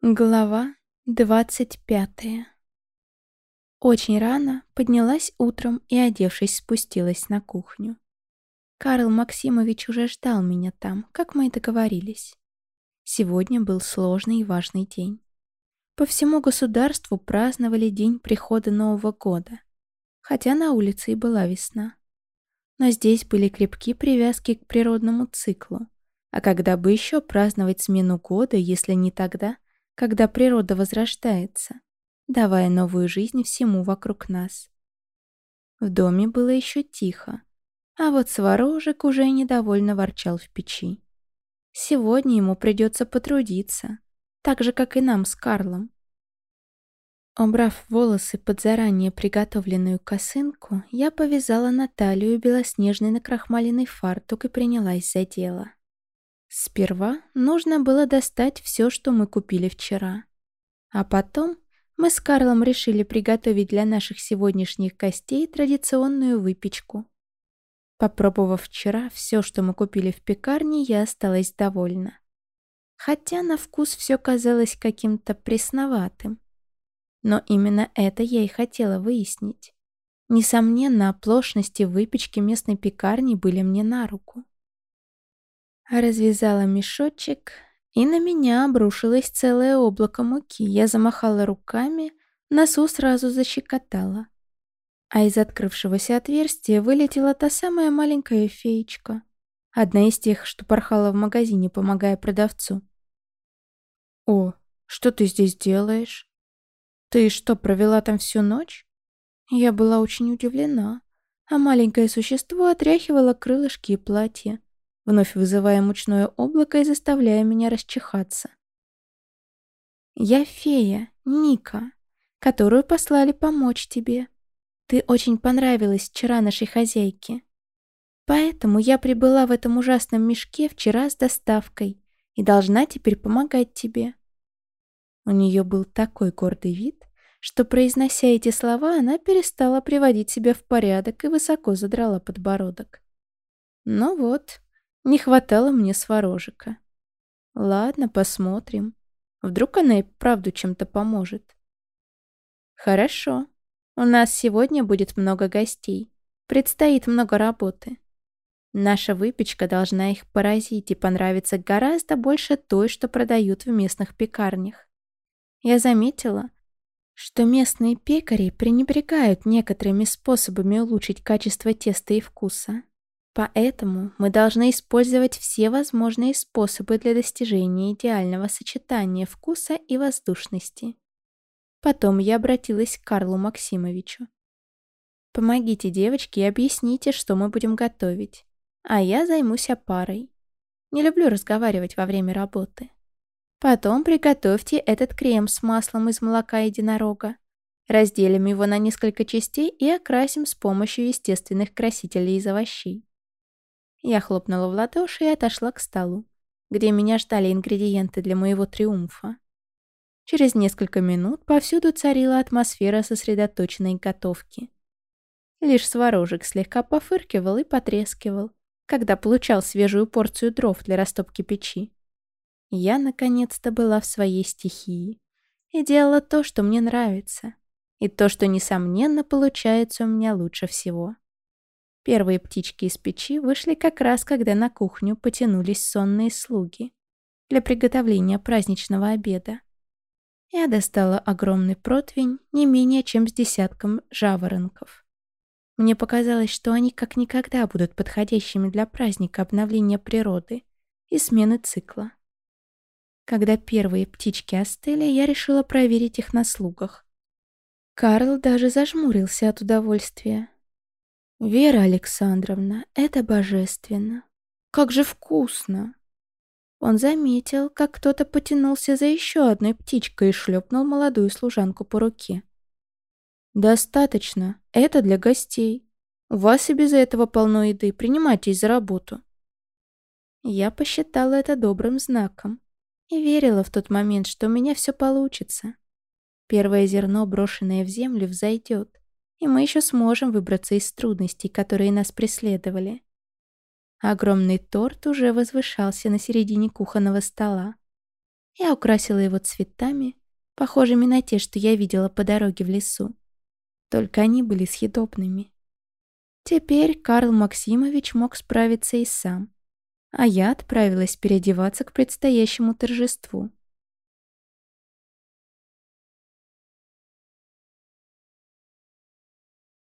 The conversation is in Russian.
Глава двадцать пятая Очень рано поднялась утром и, одевшись, спустилась на кухню. Карл Максимович уже ждал меня там, как мы и договорились. Сегодня был сложный и важный день. По всему государству праздновали день прихода Нового года, хотя на улице и была весна. Но здесь были крепкие привязки к природному циклу. А когда бы еще праздновать смену года, если не тогда – когда природа возрождается, давая новую жизнь всему вокруг нас. В доме было еще тихо, а вот Сварожек уже недовольно ворчал в печи. Сегодня ему придется потрудиться, так же, как и нам с Карлом. Убрав волосы под заранее приготовленную косынку, я повязала на талию белоснежный накрахмаленный фартук и принялась за дело. Сперва нужно было достать все, что мы купили вчера. А потом мы с Карлом решили приготовить для наших сегодняшних гостей традиционную выпечку. Попробовав вчера все, что мы купили в пекарне, я осталась довольна. Хотя на вкус все казалось каким-то пресноватым. Но именно это я и хотела выяснить. Несомненно, оплошности выпечки местной пекарни были мне на руку. Развязала мешочек, и на меня обрушилось целое облако муки. Я замахала руками, носу сразу защекотала. А из открывшегося отверстия вылетела та самая маленькая феечка. Одна из тех, что порхала в магазине, помогая продавцу. «О, что ты здесь делаешь? Ты что, провела там всю ночь?» Я была очень удивлена, а маленькое существо отряхивало крылышки и платье вновь вызывая мучное облако и заставляя меня расчихаться. «Я фея, Ника, которую послали помочь тебе. Ты очень понравилась вчера нашей хозяйке. Поэтому я прибыла в этом ужасном мешке вчера с доставкой и должна теперь помогать тебе». У нее был такой гордый вид, что, произнося эти слова, она перестала приводить себя в порядок и высоко задрала подбородок. Ну вот, не хватало мне сварожика. Ладно, посмотрим. Вдруг она и правду чем-то поможет. Хорошо. У нас сегодня будет много гостей. Предстоит много работы. Наша выпечка должна их поразить и понравиться гораздо больше той, что продают в местных пекарнях. Я заметила, что местные пекари пренебрегают некоторыми способами улучшить качество теста и вкуса. Поэтому мы должны использовать все возможные способы для достижения идеального сочетания вкуса и воздушности. Потом я обратилась к Карлу Максимовичу. «Помогите девочке и объясните, что мы будем готовить, а я займусь опарой. Не люблю разговаривать во время работы. Потом приготовьте этот крем с маслом из молока единорога. Разделим его на несколько частей и окрасим с помощью естественных красителей из овощей. Я хлопнула в ладоши и отошла к столу, где меня ждали ингредиенты для моего триумфа. Через несколько минут повсюду царила атмосфера сосредоточенной готовки. Лишь сварожек слегка пофыркивал и потрескивал, когда получал свежую порцию дров для растопки печи. Я, наконец-то, была в своей стихии и делала то, что мне нравится, и то, что, несомненно, получается у меня лучше всего. Первые птички из печи вышли как раз, когда на кухню потянулись сонные слуги для приготовления праздничного обеда. Я достала огромный противень не менее чем с десятком жаворонков. Мне показалось, что они как никогда будут подходящими для праздника обновления природы и смены цикла. Когда первые птички остыли, я решила проверить их на слугах. Карл даже зажмурился от удовольствия. «Вера Александровна, это божественно! Как же вкусно!» Он заметил, как кто-то потянулся за еще одной птичкой и шлепнул молодую служанку по руке. «Достаточно. Это для гостей. У вас и без этого полно еды. Принимайтесь за работу». Я посчитала это добрым знаком и верила в тот момент, что у меня все получится. Первое зерно, брошенное в землю, взойдет и мы еще сможем выбраться из трудностей, которые нас преследовали. Огромный торт уже возвышался на середине кухонного стола. Я украсила его цветами, похожими на те, что я видела по дороге в лесу. Только они были съедобными. Теперь Карл Максимович мог справиться и сам. А я отправилась переодеваться к предстоящему торжеству.